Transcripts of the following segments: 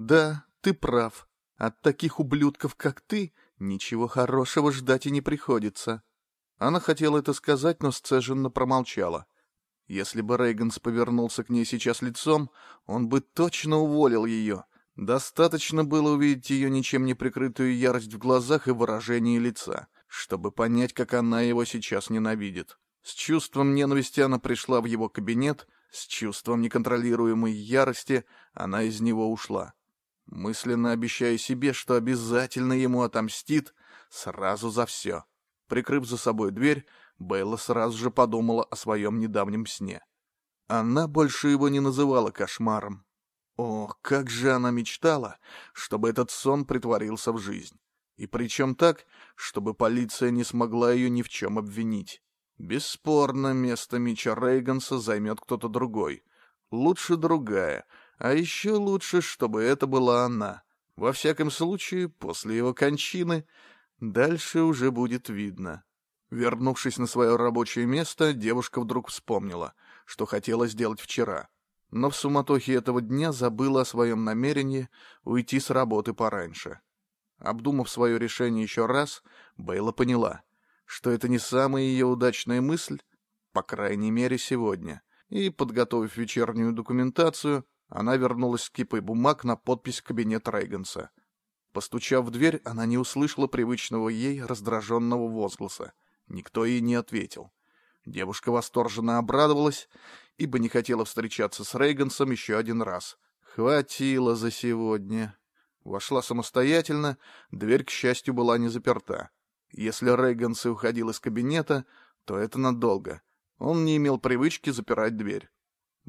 Да, ты прав. От таких ублюдков, как ты, ничего хорошего ждать и не приходится. Она хотела это сказать, но сцеженно промолчала. Если бы Рейганс повернулся к ней сейчас лицом, он бы точно уволил ее. Достаточно было увидеть ее ничем не прикрытую ярость в глазах и выражении лица, чтобы понять, как она его сейчас ненавидит. С чувством ненависти она пришла в его кабинет, с чувством неконтролируемой ярости она из него ушла. Мысленно обещая себе, что обязательно ему отомстит сразу за все. Прикрыв за собой дверь, Бейла сразу же подумала о своем недавнем сне. Она больше его не называла кошмаром. О, как же она мечтала, чтобы этот сон притворился в жизнь. И причем так, чтобы полиция не смогла ее ни в чем обвинить. Бесспорно, место Мича Рейганса займет кто-то другой. Лучше другая, а еще лучше, чтобы это была она. Во всяком случае, после его кончины дальше уже будет видно. Вернувшись на свое рабочее место, девушка вдруг вспомнила, что хотела сделать вчера. Но в суматохе этого дня забыла о своем намерении уйти с работы пораньше. Обдумав свое решение еще раз, Бейла поняла, что это не самая ее удачная мысль, по крайней мере сегодня, и, подготовив вечернюю документацию, она вернулась с кипой бумаг на подпись кабинет Рейганса. Постучав в дверь, она не услышала привычного ей раздраженного возгласа. Никто ей не ответил. Девушка восторженно обрадовалась, ибо не хотела встречаться с Рейгансом еще один раз. Хватило за сегодня. Вошла самостоятельно, дверь, к счастью, была не заперта. Если Рейганс и уходил из кабинета, то это надолго. Он не имел привычки запирать дверь.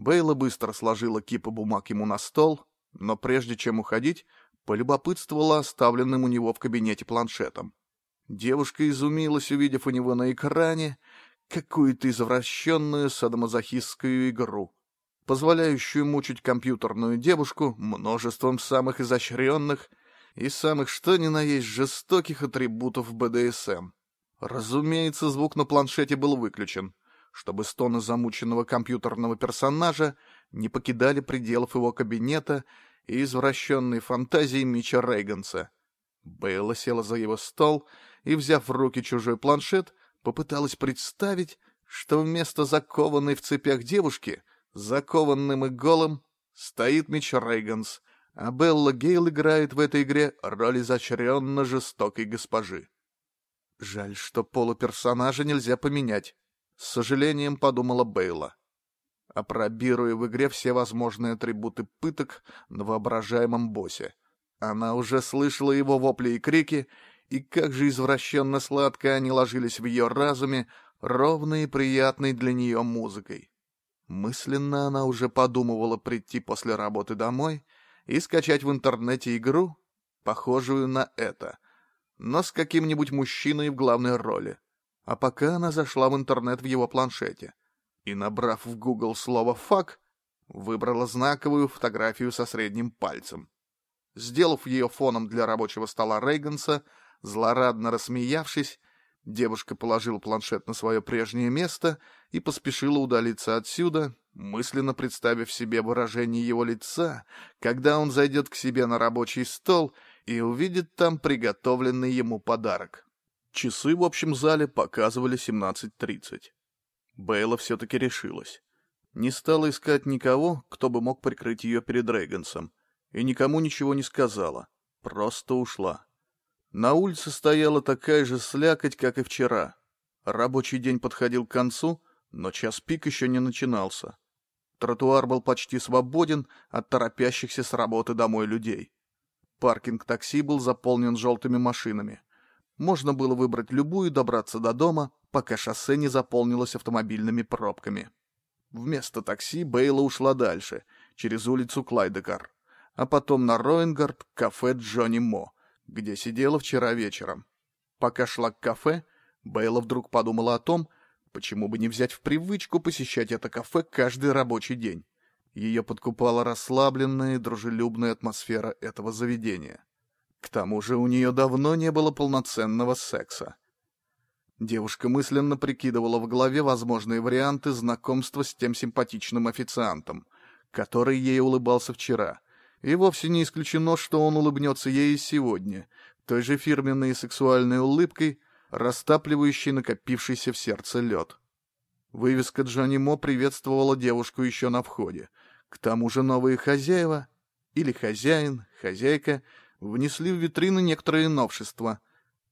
Бейла быстро сложила кипы бумаг ему на стол, но прежде чем уходить, полюбопытствовала оставленным у него в кабинете планшетом. Девушка изумилась, увидев у него на экране какую-то извращенную садомазохистскую игру, позволяющую мучить компьютерную девушку множеством самых изощренных и самых что ни на есть жестоких атрибутов БДСМ. Разумеется, звук на планшете был выключен, чтобы стоны замученного компьютерного персонажа не покидали пределов его кабинета и извращенной фантазии Мича Рейганса. Бейла села за его стол и, взяв в руки чужой планшет, попыталась представить, что вместо закованной в цепях девушки, закованным и голым, стоит Мич Рейганс, а Белла Гейл играет в этой игре роль изощренно жестокой госпожи. Жаль, что полуперсонажа нельзя поменять. С сожалением подумала Бейла. Опробируя в игре все возможные атрибуты пыток на воображаемом боссе. Она уже слышала его вопли и крики, и как же извращенно сладко они ложились в ее разуме, ровной и приятной для нее музыкой. Мысленно она уже подумывала прийти после работы домой — и скачать в интернете игру, похожую на это, но с каким-нибудь мужчиной в главной роли. А пока она зашла в интернет в его планшете и, набрав в Google слово «фак», выбрала знаковую фотографию со средним пальцем. Сделав ее фоном для рабочего стола Рейганса, злорадно рассмеявшись, девушка положила планшет на свое прежнее место и поспешила удалиться отсюда, мысленно представив себе выражение его лица, когда он зайдет к себе на рабочий стол и увидит там приготовленный ему подарок. Часы в общем зале показывали 17.30. Бейла все-таки решилась. Не стала искать никого, кто бы мог прикрыть ее перед Рейгансом, и никому ничего не сказала, просто ушла. На улице стояла такая же слякоть, как и вчера. Рабочий день подходил к концу, но час пик еще не начинался. Тротуар был почти свободен от торопящихся с работы домой людей. Паркинг такси был заполнен желтыми машинами. Можно было выбрать любую и добраться до дома, пока шоссе не заполнилось автомобильными пробками. Вместо такси Бейла ушла дальше, через улицу Клайдекар, а потом на Роингард кафе Джонни Мо, где сидела вчера вечером. Пока шла к кафе, Бейла вдруг подумала о том, Почему бы не взять в привычку посещать это кафе каждый рабочий день? Ее подкупала расслабленная и дружелюбная атмосфера этого заведения. К тому же у нее давно не было полноценного секса. Девушка мысленно прикидывала в голове возможные варианты знакомства с тем симпатичным официантом, который ей улыбался вчера, И вовсе не исключено, что он улыбнется ей и сегодня, той же фирменной сексуальной улыбкой, растапливающей накопившийся в сердце лед. Вывеска Джонни Мо приветствовала девушку еще на входе. К тому же новые хозяева, или хозяин, хозяйка, внесли в витрины некоторые новшества,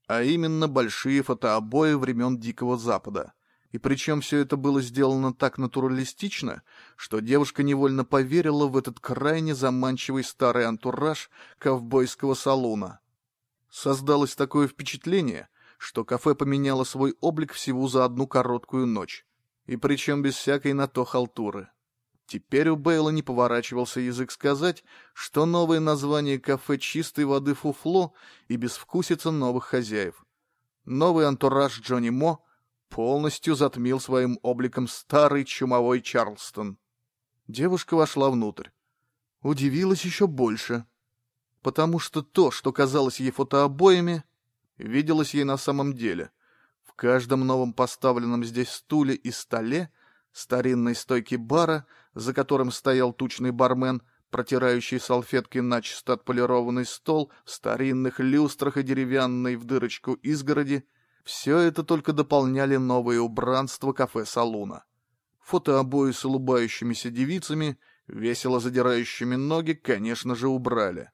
а именно большие фотообои времен Дикого Запада. И причем все это было сделано так натуралистично, что девушка невольно поверила в этот крайне заманчивый старый антураж ковбойского салуна. Создалось такое впечатление, что кафе поменяло свой облик всего за одну короткую ночь, и причем без всякой на то халтуры. Теперь у Бейла не поворачивался язык сказать, что новое название кафе чистой воды фуфло и безвкусица новых хозяев. Новый антураж Джонни Мо полностью затмил своим обликом старый чумовой Чарлстон. Девушка вошла внутрь. Удивилась еще больше, потому что то, что казалось ей фотообоями, виделось ей на самом деле. В каждом новом поставленном здесь стуле и столе, старинной стойке бара — за которым стоял тучный бармен, протирающий салфетки начисто отполированный стол, в старинных люстрах и деревянной в дырочку изгороди, все это только дополняли новые убранства кафе-салуна. Фотообои с улыбающимися девицами, весело задирающими ноги, конечно же, убрали.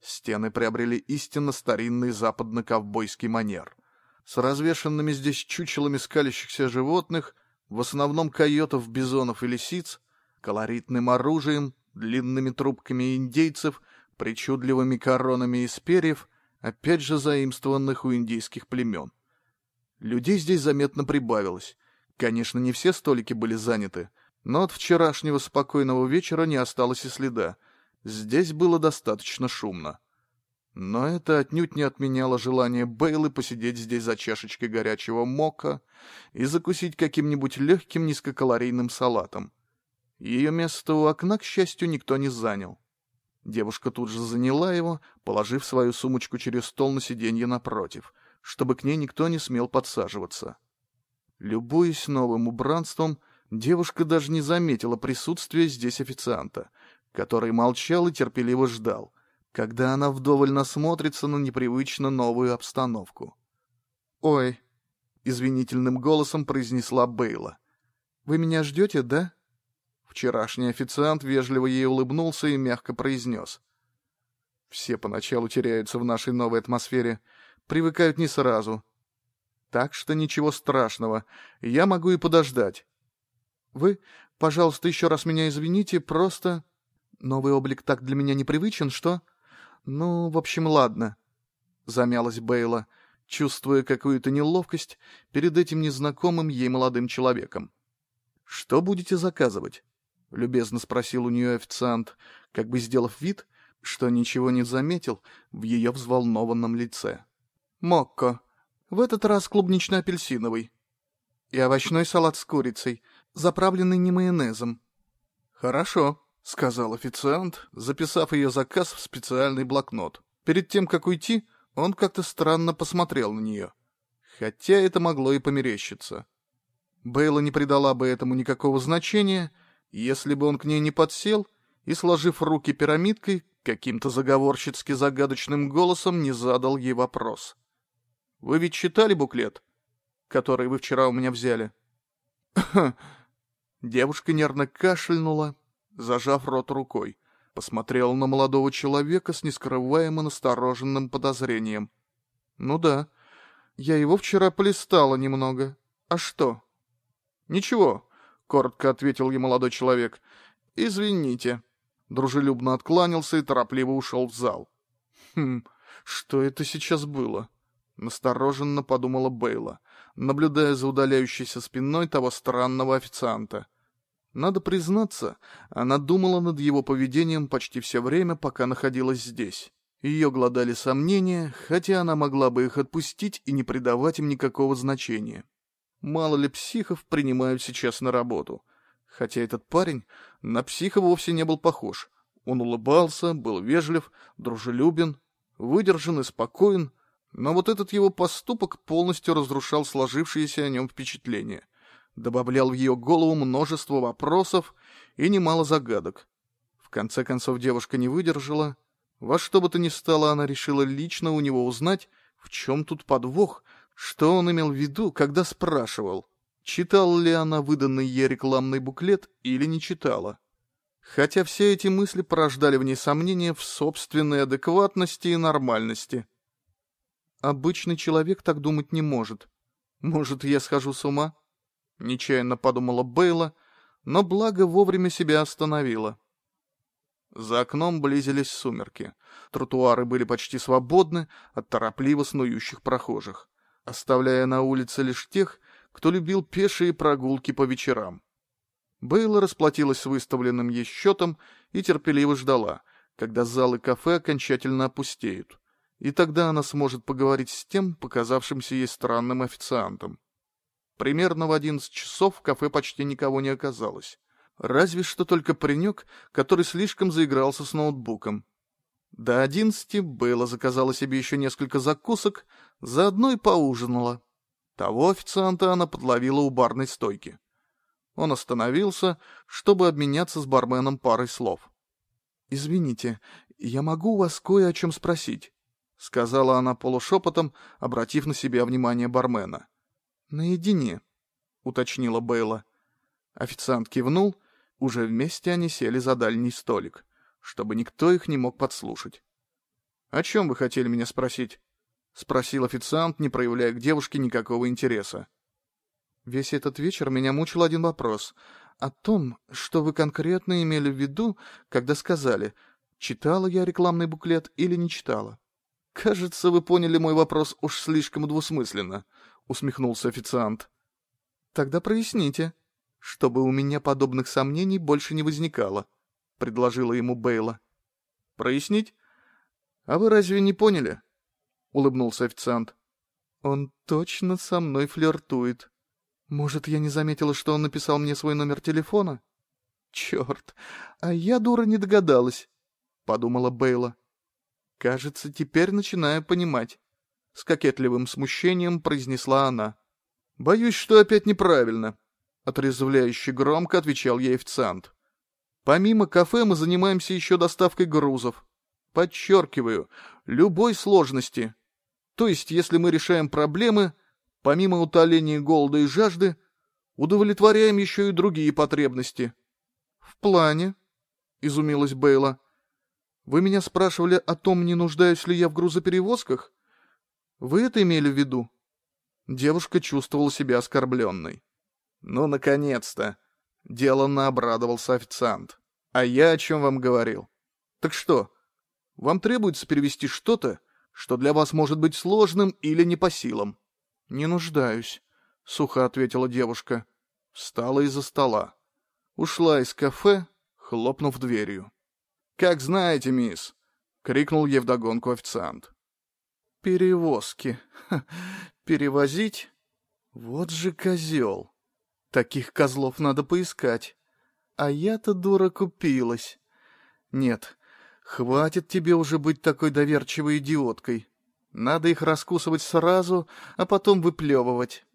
Стены приобрели истинно старинный западно-ковбойский манер. С развешанными здесь чучелами скалящихся животных, в основном койотов, бизонов и лисиц, колоритным оружием, длинными трубками индейцев, причудливыми коронами из перьев, опять же заимствованных у индейских племен. Людей здесь заметно прибавилось. Конечно, не все столики были заняты, но от вчерашнего спокойного вечера не осталось и следа. Здесь было достаточно шумно. Но это отнюдь не отменяло желание Бейлы посидеть здесь за чашечкой горячего мока и закусить каким-нибудь легким низкокалорийным салатом. Ее место у окна, к счастью, никто не занял. Девушка тут же заняла его, положив свою сумочку через стол на сиденье напротив, чтобы к ней никто не смел подсаживаться. Любуясь новым убранством, девушка даже не заметила присутствия здесь официанта, который молчал и терпеливо ждал, когда она вдоволь насмотрится на непривычно новую обстановку. «Ой», — извинительным голосом произнесла Бейла, — «вы меня ждете, да?» Вчерашний официант вежливо ей улыбнулся и мягко произнес. «Все поначалу теряются в нашей новой атмосфере, привыкают не сразу. Так что ничего страшного, я могу и подождать. Вы, пожалуйста, еще раз меня извините, просто... Новый облик так для меня непривычен, что... Ну, в общем, ладно». Замялась Бейла, чувствуя какую-то неловкость перед этим незнакомым ей молодым человеком. «Что будете заказывать?» — любезно спросил у нее официант, как бы сделав вид, что ничего не заметил в ее взволнованном лице. «Мокко. В этот раз клубнично-апельсиновый. И овощной салат с курицей, заправленный не майонезом». «Хорошо», — сказал официант, записав ее заказ в специальный блокнот. Перед тем, как уйти, он как-то странно посмотрел на нее. Хотя это могло и померещиться. Бейла не придала бы этому никакого значения, если бы он к ней не подсел и, сложив руки пирамидкой, каким-то заговорщицки загадочным голосом не задал ей вопрос. «Вы ведь читали буклет, который вы вчера у меня взяли?» Девушка нервно кашлянула, зажав рот рукой, посмотрела на молодого человека с нескрываемо настороженным подозрением. «Ну да, я его вчера полистала немного. А что?» «Ничего, коротко ответил ей молодой человек. Извините. Дружелюбно откланялся и торопливо ушел в зал. Хм, что это сейчас было? Настороженно подумала Бейла, наблюдая за удаляющейся спиной того странного официанта. Надо признаться, она думала над его поведением почти все время, пока находилась здесь. Ее гладали сомнения, хотя она могла бы их отпустить и не придавать им никакого значения. Мало ли психов принимают сейчас на работу. Хотя этот парень на психа вовсе не был похож. Он улыбался, был вежлив, дружелюбен, выдержан и спокоен, но вот этот его поступок полностью разрушал сложившееся о нем впечатление, добавлял в ее голову множество вопросов и немало загадок. В конце концов девушка не выдержала. Во что бы то ни стало, она решила лично у него узнать, в чем тут подвох, что он имел в виду, когда спрашивал, читала ли она выданный ей рекламный буклет или не читала. Хотя все эти мысли порождали в ней сомнения в собственной адекватности и нормальности. Обычный человек так думать не может. Может, я схожу с ума? Нечаянно подумала Бейла, но благо вовремя себя остановила. За окном близились сумерки. Тротуары были почти свободны от торопливо снующих прохожих, оставляя на улице лишь тех, кто любил пешие прогулки по вечерам. Бейла расплатилась с выставленным ей счетом и терпеливо ждала, когда залы кафе окончательно опустеют. И тогда она сможет поговорить с тем, показавшимся ей странным официантом. Примерно в одиннадцать часов в кафе почти никого не оказалось. Разве что только паренек, который слишком заигрался с ноутбуком. До одиннадцати Бейла заказала себе еще несколько закусок, заодно и поужинала. Того официанта она подловила у барной стойки. Он остановился, чтобы обменяться с барменом парой слов. «Извините, я могу у вас кое о чем спросить?» — сказала она полушепотом, обратив на себя внимание бармена. «Наедине», — уточнила Бейла. Официант кивнул, уже вместе они сели за дальний столик, чтобы никто их не мог подслушать. «О чем вы хотели меня спросить?» — спросил официант, не проявляя к девушке никакого интереса. Весь этот вечер меня мучил один вопрос. О том, что вы конкретно имели в виду, когда сказали, читала я рекламный буклет или не читала. «Кажется, вы поняли мой вопрос уж слишком двусмысленно», — усмехнулся официант. «Тогда проясните, чтобы у меня подобных сомнений больше не возникало», — предложила ему Бейла. «Прояснить? А вы разве не поняли?» — улыбнулся официант. «Он точно со мной флиртует. Может, я не заметила, что он написал мне свой номер телефона? Черт, а я, дура, не догадалась», — подумала Бейла. «Кажется, теперь начинаю понимать». С кокетливым смущением произнесла она. «Боюсь, что опять неправильно», — отрезвляюще громко отвечал ей официант. «Помимо кафе мы занимаемся еще доставкой грузов. Подчеркиваю, любой сложности. То есть, если мы решаем проблемы, помимо утоления голода и жажды, удовлетворяем еще и другие потребности». «В плане?» — изумилась Бейла. Вы меня спрашивали о том, не нуждаюсь ли я в грузоперевозках? Вы это имели в виду?» Девушка чувствовала себя оскорбленной. «Ну, наконец-то!» — деланно обрадовался официант. «А я о чем вам говорил? Так что, вам требуется перевести что-то, что для вас может быть сложным или не по силам?» «Не нуждаюсь», — сухо ответила девушка. Встала из-за стола. Ушла из кафе, хлопнув дверью. «Как знаете, мисс!» — крикнул ей вдогонку официант. «Перевозки. Ха, перевозить? Вот же козел. Таких козлов надо поискать. А я-то, дура, купилась. Нет, хватит тебе уже быть такой доверчивой идиоткой. Надо их раскусывать сразу, а потом выплевывать.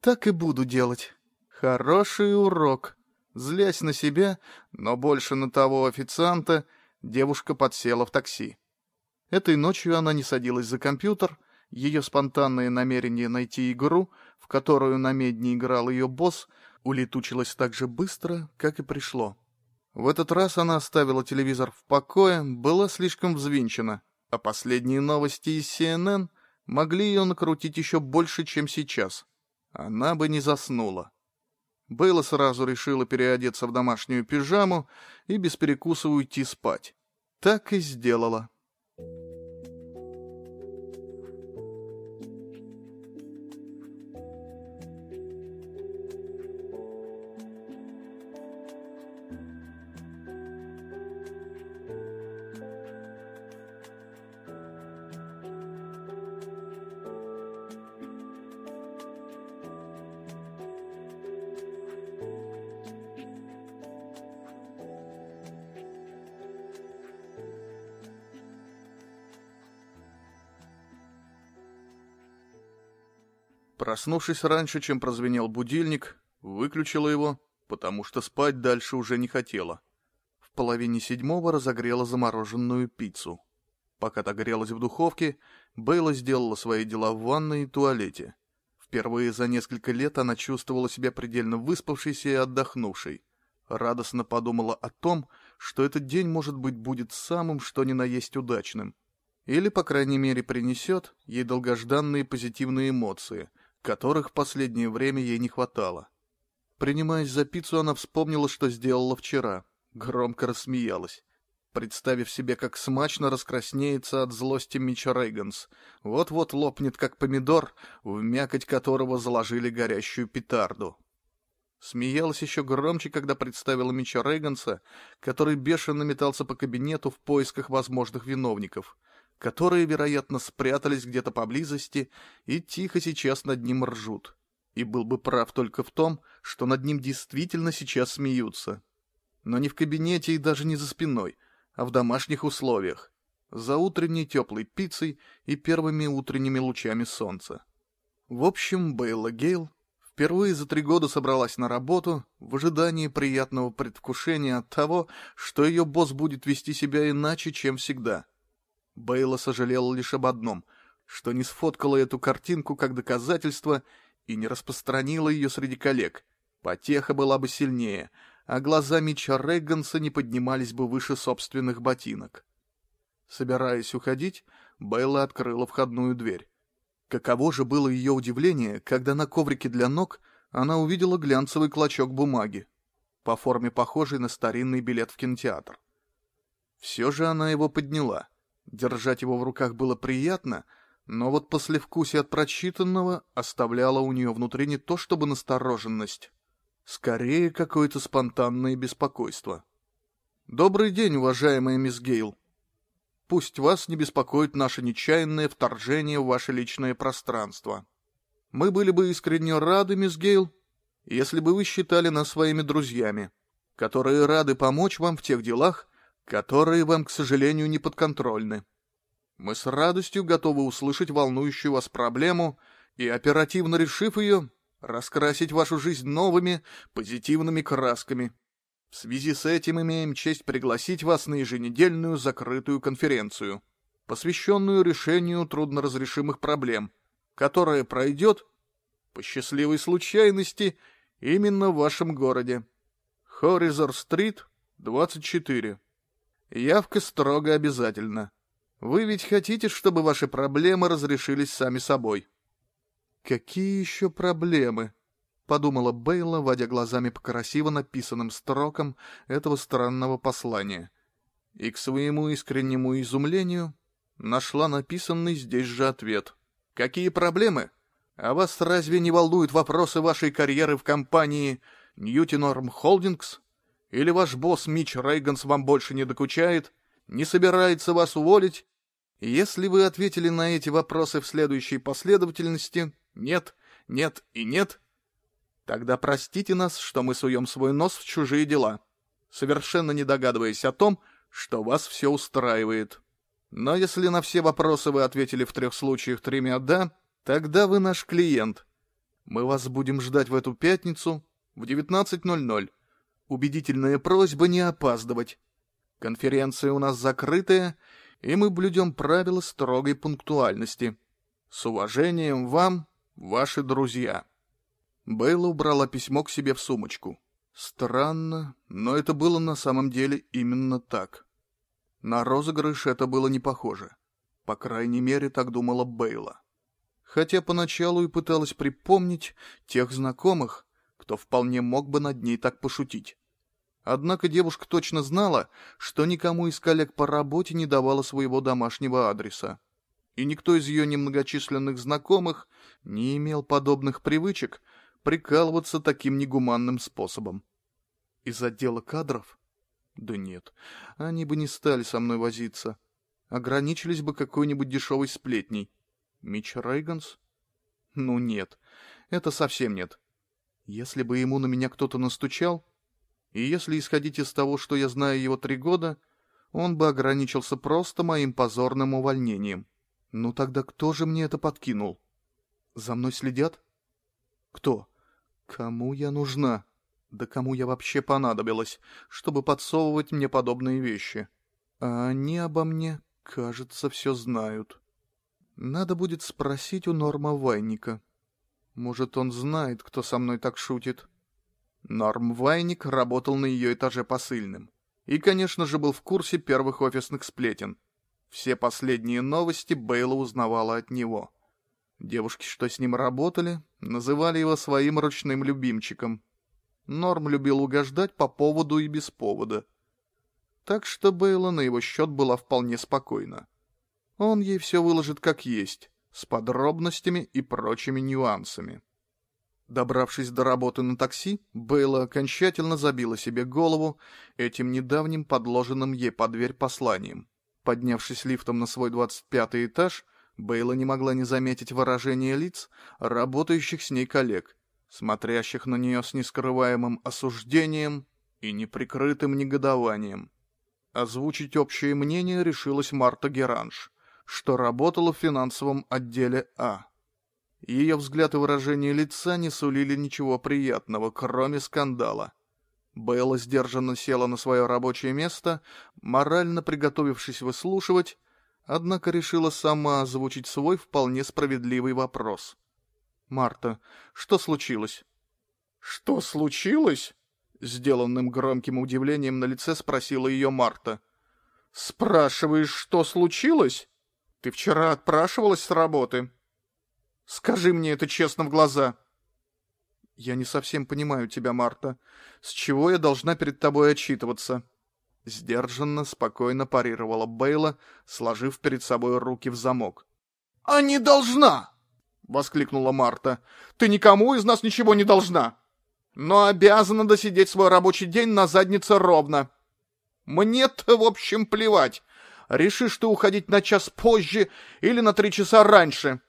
Так и буду делать. Хороший урок. Злясь на себя, но больше на того официанта — девушка подсела в такси. Этой ночью она не садилась за компьютер, ее спонтанное намерение найти игру, в которую на медне играл ее босс, улетучилось так же быстро, как и пришло. В этот раз она оставила телевизор в покое, была слишком взвинчена, а последние новости из CNN могли ее накрутить еще больше, чем сейчас. Она бы не заснула. Бейла сразу решила переодеться в домашнюю пижаму и без перекуса уйти спать. Так и сделала. Проснувшись раньше, чем прозвенел будильник, выключила его, потому что спать дальше уже не хотела. В половине седьмого разогрела замороженную пиццу. Пока та грелась в духовке, Бейла сделала свои дела в ванной и туалете. Впервые за несколько лет она чувствовала себя предельно выспавшейся и отдохнувшей. Радостно подумала о том, что этот день, может быть, будет самым что ни на есть удачным. Или, по крайней мере, принесет ей долгожданные позитивные эмоции, которых в последнее время ей не хватало. Принимаясь за пиццу, она вспомнила, что сделала вчера. Громко рассмеялась представив себе, как смачно раскраснеется от злости Мича Рейганс. Вот-вот лопнет, как помидор, в мякоть которого заложили горящую петарду. Смеялась еще громче, когда представила Мича Рейганса, который бешено метался по кабинету в поисках возможных виновников, которые, вероятно, спрятались где-то поблизости и тихо сейчас над ним ржут. И был бы прав только в том, что над ним действительно сейчас смеются. Но не в кабинете и даже не за спиной — а в домашних условиях, за утренней теплой пиццей и первыми утренними лучами солнца. В общем, Бейла Гейл впервые за три года собралась на работу в ожидании приятного предвкушения от того, что ее босс будет вести себя иначе, чем всегда. Бейла сожалела лишь об одном, что не сфоткала эту картинку как доказательство и не распространила ее среди коллег. Потеха была бы сильнее — а глаза Митча Рейганса не поднимались бы выше собственных ботинок. Собираясь уходить, Белла открыла входную дверь. Каково же было ее удивление, когда на коврике для ног она увидела глянцевый клочок бумаги, по форме похожий на старинный билет в кинотеатр. Все же она его подняла. Держать его в руках было приятно, но вот послевкусие от прочитанного оставляло у нее внутри не то чтобы настороженность, Скорее, какое-то спонтанное беспокойство. «Добрый день, уважаемая мисс Гейл. Пусть вас не беспокоит наше нечаянное вторжение в ваше личное пространство. Мы были бы искренне рады, мисс Гейл, если бы вы считали нас своими друзьями, которые рады помочь вам в тех делах, которые вам, к сожалению, не подконтрольны. Мы с радостью готовы услышать волнующую вас проблему и, оперативно решив ее, раскрасить вашу жизнь новыми, позитивными красками. В связи с этим имеем честь пригласить вас на еженедельную закрытую конференцию, посвященную решению трудноразрешимых проблем, которая пройдет, по счастливой случайности, именно в вашем городе. Хоризор-стрит, 24. Явка строго обязательна. Вы ведь хотите, чтобы ваши проблемы разрешились сами собой. «Какие еще проблемы?» — подумала Бейла, водя глазами по красиво написанным строкам этого странного послания. И к своему искреннему изумлению нашла написанный здесь же ответ. «Какие проблемы? А вас разве не волнуют вопросы вашей карьеры в компании Ньюти-Норм Холдингс? Или ваш босс Мич Рейганс вам больше не докучает, не собирается вас уволить? Если вы ответили на эти вопросы в следующей последовательности, нет, нет и нет, тогда простите нас, что мы суем свой нос в чужие дела, совершенно не догадываясь о том, что вас все устраивает. Но если на все вопросы вы ответили в трех случаях тремя «да», тогда вы наш клиент. Мы вас будем ждать в эту пятницу в 19.00. Убедительная просьба не опаздывать. Конференция у нас закрытая, и мы блюдем правила строгой пунктуальности. С уважением вам, Ваши друзья. Бейла убрала письмо к себе в сумочку. Странно, но это было на самом деле именно так. На розыгрыш это было не похоже. По крайней мере, так думала Бейла. Хотя поначалу и пыталась припомнить тех знакомых, кто вполне мог бы над ней так пошутить. Однако девушка точно знала, что никому из коллег по работе не давала своего домашнего адреса и никто из ее немногочисленных знакомых не имел подобных привычек прикалываться таким негуманным способом. Из отдела кадров? Да нет, они бы не стали со мной возиться. Ограничились бы какой-нибудь дешевой сплетней. Мич Рейганс? Ну нет, это совсем нет. Если бы ему на меня кто-то настучал, и если исходить из того, что я знаю его три года, он бы ограничился просто моим позорным увольнением. Ну тогда кто же мне это подкинул? За мной следят? Кто? Кому я нужна? Да кому я вообще понадобилась, чтобы подсовывать мне подобные вещи? А они обо мне, кажется, все знают. Надо будет спросить у Норма Вайника. Может, он знает, кто со мной так шутит. Норм Вайник работал на ее этаже посыльным. И, конечно же, был в курсе первых офисных сплетен. Все последние новости Бейла узнавала от него. Девушки, что с ним работали, называли его своим ручным любимчиком. Норм любил угождать по поводу и без повода. Так что Бейла на его счет была вполне спокойна. Он ей все выложит как есть, с подробностями и прочими нюансами. Добравшись до работы на такси, Бейла окончательно забила себе голову этим недавним подложенным ей под дверь посланием. Поднявшись лифтом на свой двадцать пятый этаж, Бейла не могла не заметить выражение лиц работающих с ней коллег, смотрящих на нее с нескрываемым осуждением и неприкрытым негодованием. Озвучить общее мнение решилась Марта Геранж, что работала в финансовом отделе А. Ее взгляд и выражение лица не сулили ничего приятного, кроме скандала. Белла сдержанно села на свое рабочее место, морально приготовившись выслушивать, однако решила сама озвучить свой вполне справедливый вопрос. «Марта, что случилось?» «Что случилось?» Сделанным громким удивлением на лице спросила ее Марта. «Спрашиваешь, что случилось? Ты вчера отпрашивалась с работы?» «Скажи мне это честно в глаза!» «Я не совсем понимаю тебя, Марта. С чего я должна перед тобой отчитываться?» Сдержанно, спокойно парировала Бейла, сложив перед собой руки в замок. «А не должна!» — воскликнула Марта. «Ты никому из нас ничего не должна, но обязана досидеть свой рабочий день на заднице ровно. Мне-то, в общем, плевать, решишь ты уходить на час позже или на три часа раньше».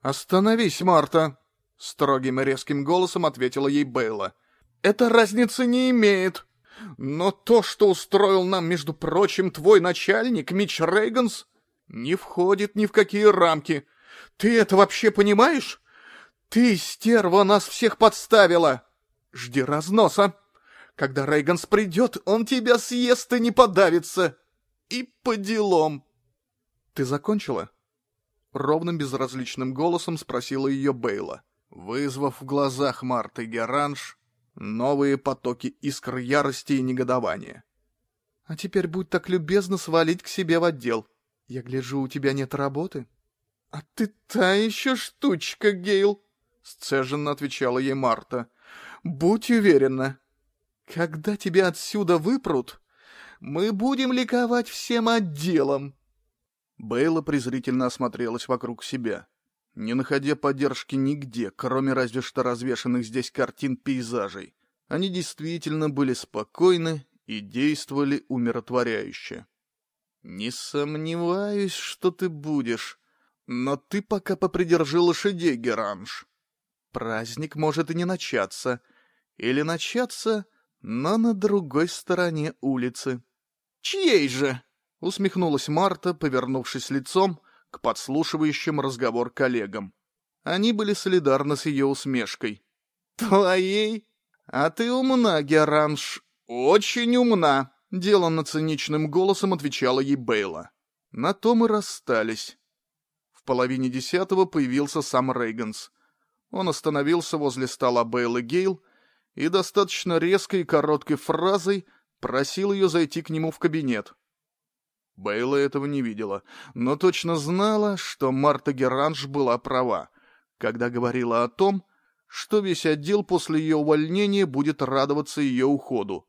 «Остановись, Марта!» — строгим и резким голосом ответила ей Бейла. «Это разницы не имеет. Но то, что устроил нам, между прочим, твой начальник, Мич Рейганс, не входит ни в какие рамки». Ты это вообще понимаешь? Ты, стерва, нас всех подставила. Жди разноса. Когда Рейганс придет, он тебя съест и не подавится. И по делам. Ты закончила? Ровным безразличным голосом спросила ее Бейла, вызвав в глазах Марты Геранж новые потоки искр ярости и негодования. А теперь будь так любезна свалить к себе в отдел. Я гляжу, у тебя нет работы. «А ты та еще штучка, Гейл!» — сцеженно отвечала ей Марта. «Будь уверена, когда тебя отсюда выпрут, мы будем ликовать всем отделом!» Бейла презрительно осмотрелась вокруг себя, не находя поддержки нигде, кроме разве что развешанных здесь картин пейзажей. Они действительно были спокойны и действовали умиротворяюще. «Не сомневаюсь, что ты будешь», но ты пока попридержи лошадей, Геранж. Праздник может и не начаться. Или начаться, но на другой стороне улицы. Чьей же? Усмехнулась Марта, повернувшись лицом к подслушивающим разговор коллегам. Они были солидарны с ее усмешкой. «Твоей? А ты умна, Геранж, очень умна!» Деланно циничным голосом отвечала ей Бейла. На том и расстались. В половине десятого появился сам Рейганс. Он остановился возле стола Бейлы Гейл и достаточно резкой и короткой фразой просил ее зайти к нему в кабинет. Бейла этого не видела, но точно знала, что Марта Геранж была права, когда говорила о том, что весь отдел после ее увольнения будет радоваться ее уходу.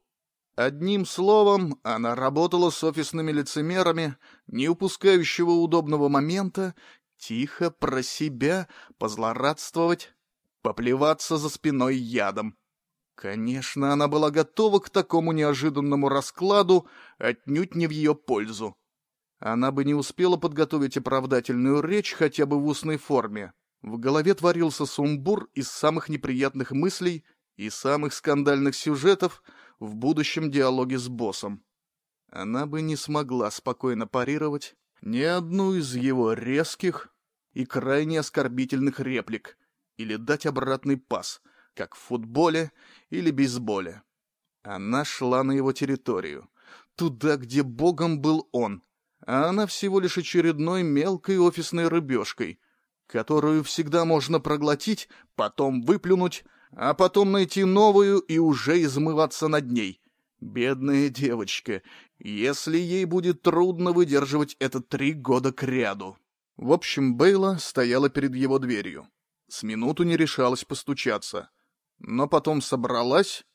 Одним словом, она работала с офисными лицемерами, не упускающего удобного момента тихо про себя позлорадствовать, поплеваться за спиной ядом. Конечно, она была готова к такому неожиданному раскладу, отнюдь не в ее пользу. Она бы не успела подготовить оправдательную речь хотя бы в устной форме. В голове творился сумбур из самых неприятных мыслей и самых скандальных сюжетов в будущем диалоге с боссом. Она бы не смогла спокойно парировать ни одну из его резких и крайне оскорбительных реплик или дать обратный пас, как в футболе или бейсболе. Она шла на его территорию, туда, где богом был он, а она всего лишь очередной мелкой офисной рыбешкой, которую всегда можно проглотить, потом выплюнуть, а потом найти новую и уже измываться над ней. Бедная девочка, если ей будет трудно выдерживать это три года кряду. В общем, Бейла стояла перед его дверью. С минуту не решалась постучаться. Но потом собралась.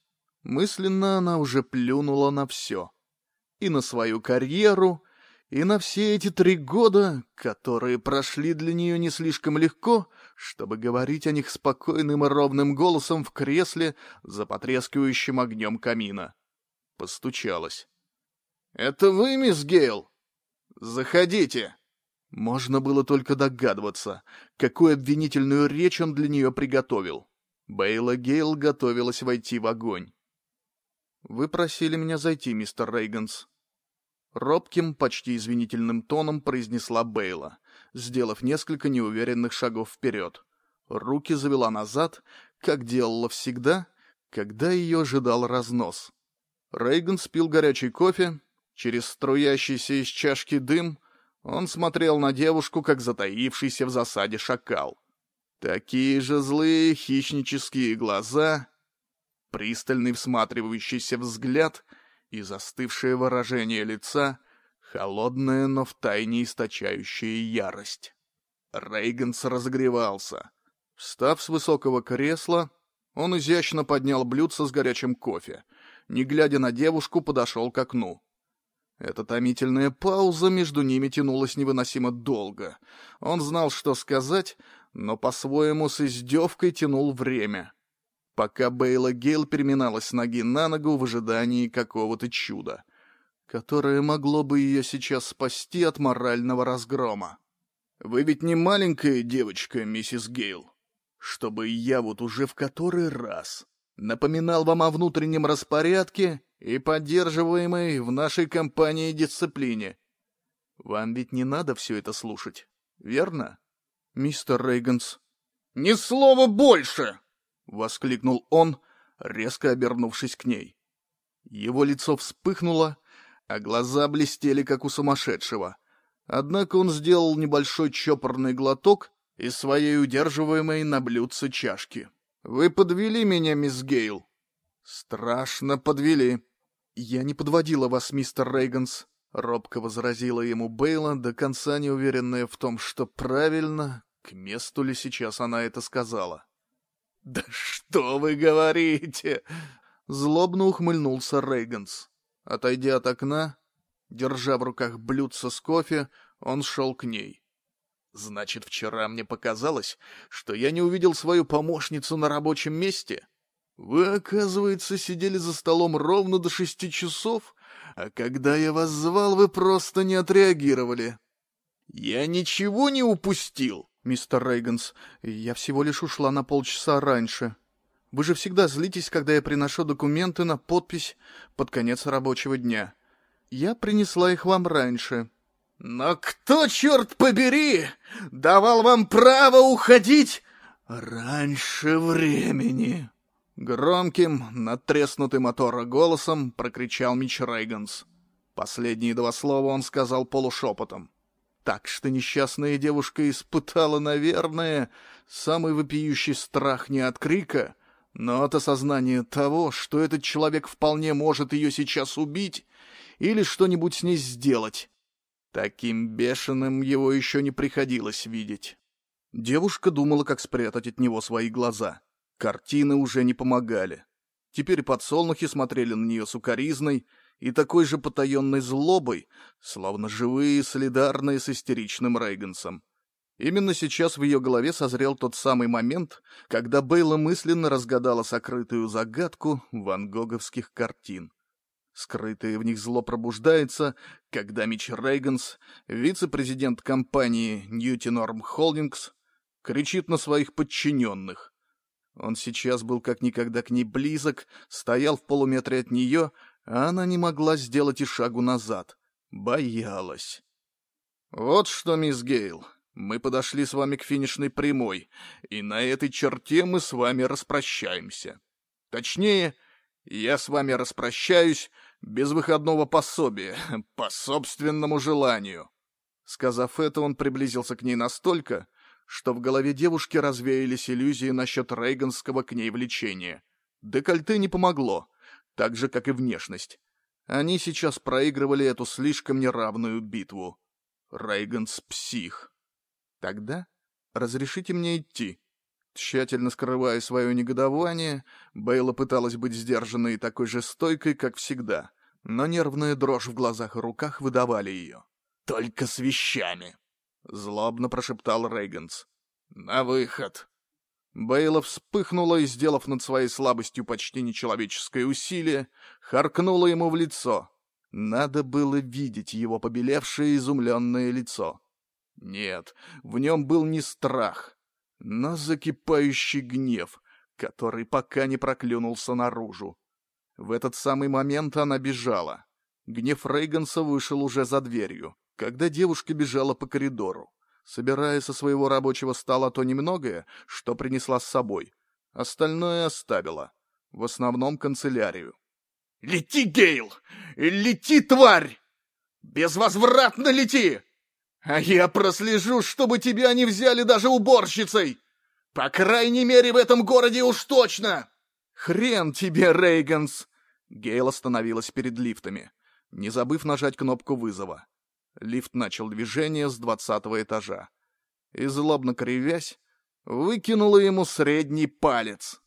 Мысленно она уже плюнула на все. И на свою карьеру, и на все эти три года, которые прошли для нее не слишком легко, чтобы говорить о них спокойным и ровным голосом в кресле за потрескивающим огнем камина. Постучалась. «Это вы, мисс Гейл? Заходите!» Можно было только догадываться, какую обвинительную речь он для нее приготовил. Бейла Гейл готовилась войти в огонь. «Вы просили меня зайти, мистер Рейганс», Робким, почти извинительным тоном произнесла Бейла, сделав несколько неуверенных шагов вперед. Руки завела назад, как делала всегда, когда ее ожидал разнос. Рейган спил горячий кофе. Через струящийся из чашки дым он смотрел на девушку, как затаившийся в засаде шакал. Такие же злые хищнические глаза, пристальный всматривающийся взгляд — и застывшее выражение лица, холодное, но втайне источающее ярость. Рейганс разогревался. Встав с высокого кресла, он изящно поднял блюдце с горячим кофе. Не глядя на девушку, подошел к окну. Эта томительная пауза между ними тянулась невыносимо долго. Он знал, что сказать, но по-своему с издевкой тянул время пока Бейла Гейл переминалась с ноги на ногу в ожидании какого-то чуда, которое могло бы ее сейчас спасти от морального разгрома. «Вы ведь не маленькая девочка, миссис Гейл, чтобы я вот уже в который раз напоминал вам о внутреннем распорядке и поддерживаемой в нашей компании дисциплине. Вам ведь не надо все это слушать, верно, мистер Рейганс?» «Ни слова больше!» — воскликнул он, резко обернувшись к ней. Его лицо вспыхнуло, а глаза блестели, как у сумасшедшего. Однако он сделал небольшой чопорный глоток из своей удерживаемой на блюдце чашки. «Вы подвели меня, мисс Гейл?» «Страшно подвели». «Я не подводила вас, мистер Рейганс», — робко возразила ему Бейла, до конца не уверенная в том, что правильно, к месту ли сейчас она это сказала. «Да что вы говорите?» Злобно ухмыльнулся Рейганс. Отойдя от окна, держа в руках блюдце с кофе, он шел к ней. «Значит, вчера мне показалось, что я не увидел свою помощницу на рабочем месте? Вы, оказывается, сидели за столом ровно до шести часов, а когда я вас звал, вы просто не отреагировали. Я ничего не упустил!» Мистер Рейганс. Я всего лишь ушла на полчаса раньше. Вы же всегда злитесь, когда я приношу документы на подпись под конец рабочего дня. Я принесла их вам раньше». «Но кто, черт побери, давал вам право уходить раньше времени?» Громким, надтреснутым мотора голосом прокричал Мич Рейганс. Последние два слова он сказал полушепотом так что несчастная девушка испытала, наверное, самый вопиющий страх не от крика, но от осознания того, что этот человек вполне может ее сейчас убить или что-нибудь с ней сделать. Таким бешеным его еще не приходилось видеть. Девушка думала, как спрятать от него свои глаза. Картины уже не помогали. Теперь подсолнухи смотрели на нее сукоризной, и такой же потаенной злобой, словно живые, солидарные с истеричным Рейгансом. Именно сейчас в ее голове созрел тот самый момент, когда Бейла мысленно разгадала сокрытую загадку ван Гоговских картин. Скрытое в них зло пробуждается, когда Мич Рейганс, вице-президент компании Ньюти Норм Холдингс, кричит на своих подчиненных. Он сейчас был как никогда к ней близок, стоял в полуметре от нее, она не могла сделать и шагу назад. Боялась. «Вот что, мисс Гейл, Мы подошли с вами к финишной прямой, и на этой черте мы с вами распрощаемся. Точнее, я с вами распрощаюсь без выходного пособия, по собственному желанию. Сказав это, он приблизился к ней настолько, что в голове девушки развеялись иллюзии насчет рейганского к ней влечения. Декольте не помогло, так же, как и внешность. Они сейчас проигрывали эту слишком неравную битву. Рейганс — псих. Тогда разрешите мне идти. Тщательно скрывая свое негодование, Бейла пыталась быть сдержанной и такой же стойкой, как всегда, но нервная дрожь в глазах и руках выдавали ее. «Только с вещами!» — злобно прошептал Рейганс. «На выход!» Бейла вспыхнула и, сделав над своей слабостью почти нечеловеческое усилие, харкнула ему в лицо. Надо было видеть его побелевшее изумленное лицо. Нет, в нем был не страх, но закипающий гнев, который пока не проклюнулся наружу. В этот самый момент она бежала. Гнев Рейганса вышел уже за дверью когда девушка бежала по коридору, собирая со своего рабочего стола то немногое, что принесла с собой. Остальное оставила. В основном канцелярию. «Лети, Гейл! Лети, тварь! Безвозвратно лети! А я прослежу, чтобы тебя не взяли даже уборщицей! По крайней мере, в этом городе уж точно!» «Хрен тебе, Рейганс!» Гейл остановилась перед лифтами, не забыв нажать кнопку вызова. Лифт начал движение с двадцатого этажа. И, злобно кривясь, выкинула ему средний палец.